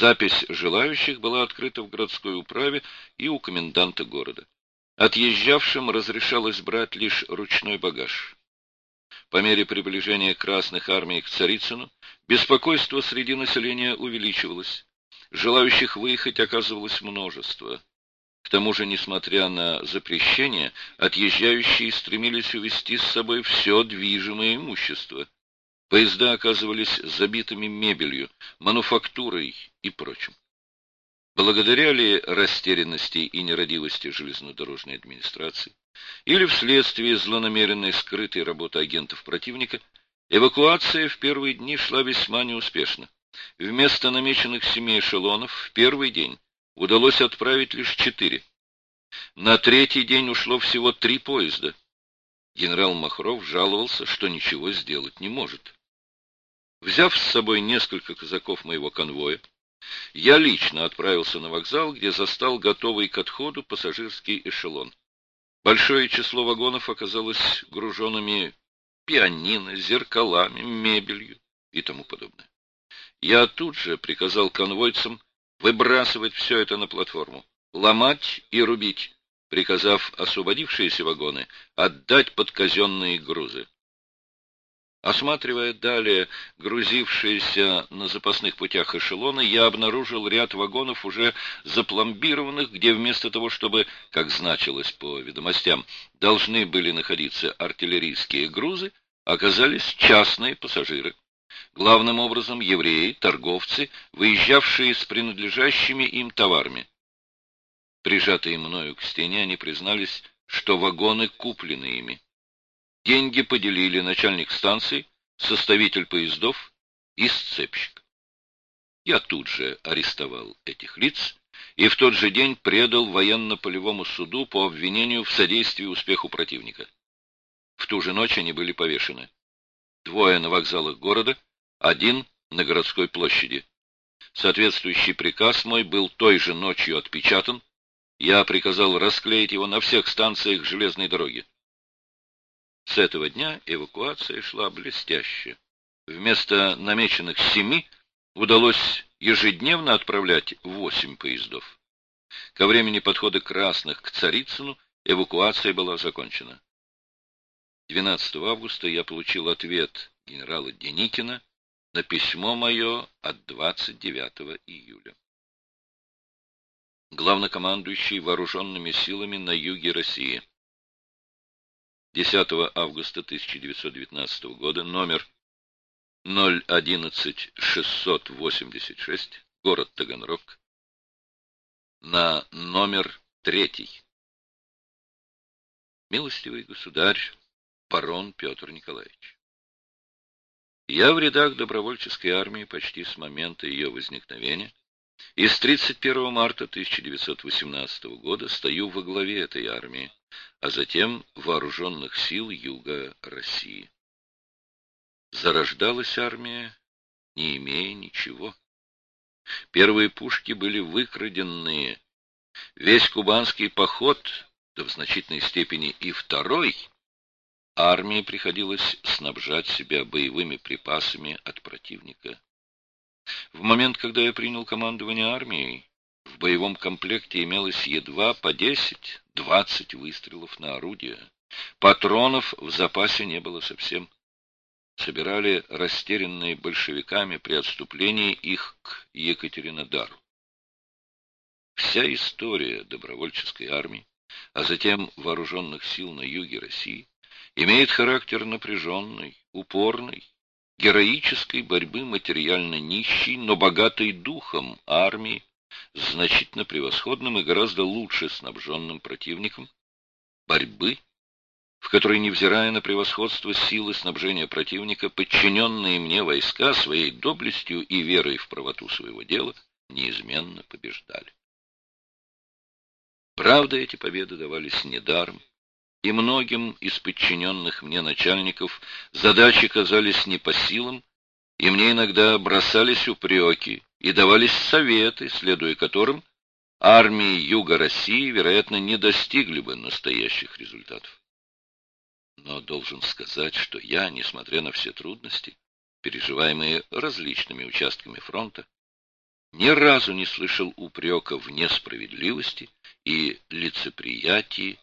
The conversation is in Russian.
Запись желающих была открыта в городской управе и у коменданта города. Отъезжавшим разрешалось брать лишь ручной багаж. По мере приближения Красных армий к Царицыну, беспокойство среди населения увеличивалось. Желающих выехать оказывалось множество. К тому же, несмотря на запрещение, отъезжающие стремились увезти с собой все движимое имущество. Поезда оказывались забитыми мебелью, мануфактурой и прочим. Благодаря ли растерянности и нерадивости железнодорожной администрации, или вследствие злонамеренной скрытой работы агентов противника, эвакуация в первые дни шла весьма неуспешно. Вместо намеченных семи эшелонов в первый день удалось отправить лишь четыре. На третий день ушло всего три поезда. Генерал Махров жаловался, что ничего сделать не может. Взяв с собой несколько казаков моего конвоя, я лично отправился на вокзал, где застал готовый к отходу пассажирский эшелон. Большое число вагонов оказалось груженными пианино, зеркалами, мебелью и тому подобное. Я тут же приказал конвойцам выбрасывать все это на платформу, ломать и рубить, приказав освободившиеся вагоны отдать под казенные грузы. Осматривая далее грузившиеся на запасных путях эшелоны, я обнаружил ряд вагонов, уже запломбированных, где вместо того, чтобы, как значилось по ведомостям, должны были находиться артиллерийские грузы, оказались частные пассажиры. Главным образом евреи, торговцы, выезжавшие с принадлежащими им товарами. Прижатые мною к стене, они признались, что вагоны куплены ими. Деньги поделили начальник станции, составитель поездов и сцепщик. Я тут же арестовал этих лиц и в тот же день предал военно-полевому суду по обвинению в содействии успеху противника. В ту же ночь они были повешены. Двое на вокзалах города, один на городской площади. Соответствующий приказ мой был той же ночью отпечатан. Я приказал расклеить его на всех станциях железной дороги. С этого дня эвакуация шла блестяще. Вместо намеченных семи удалось ежедневно отправлять восемь поездов. Ко времени подхода красных к Царицыну эвакуация была закончена. 12 августа я получил ответ генерала Деникина на письмо мое от 29 июля. Главнокомандующий вооруженными силами на юге России. 10 августа 1919 года, номер 011-686, город Таганрог, на номер третий. Милостивый государь, барон Петр Николаевич. Я в рядах добровольческой армии почти с момента ее возникновения, и с 31 марта 1918 года стою во главе этой армии, а затем вооруженных сил Юга России. Зарождалась армия, не имея ничего. Первые пушки были выкраденные. Весь кубанский поход, да в значительной степени и второй, армии приходилось снабжать себя боевыми припасами от противника. В момент, когда я принял командование армией, в боевом комплекте имелось едва по 10-20 выстрелов на орудие. Патронов в запасе не было совсем. Собирали растерянные большевиками при отступлении их к Екатеринодару. Вся история добровольческой армии, а затем вооруженных сил на юге России, имеет характер напряженный, упорный, героической борьбы материально нищей, но богатой духом армии, значительно превосходным и гораздо лучше снабженным противником, борьбы, в которой, невзирая на превосходство силы снабжения противника, подчиненные мне войска своей доблестью и верой в правоту своего дела неизменно побеждали. Правда, эти победы давались недаром, и многим из подчиненных мне начальников задачи казались не по силам, и мне иногда бросались упреки и давались советы, следуя которым армии Юга России, вероятно, не достигли бы настоящих результатов. Но должен сказать, что я, несмотря на все трудности, переживаемые различными участками фронта, ни разу не слышал упрека в несправедливости и лицеприятии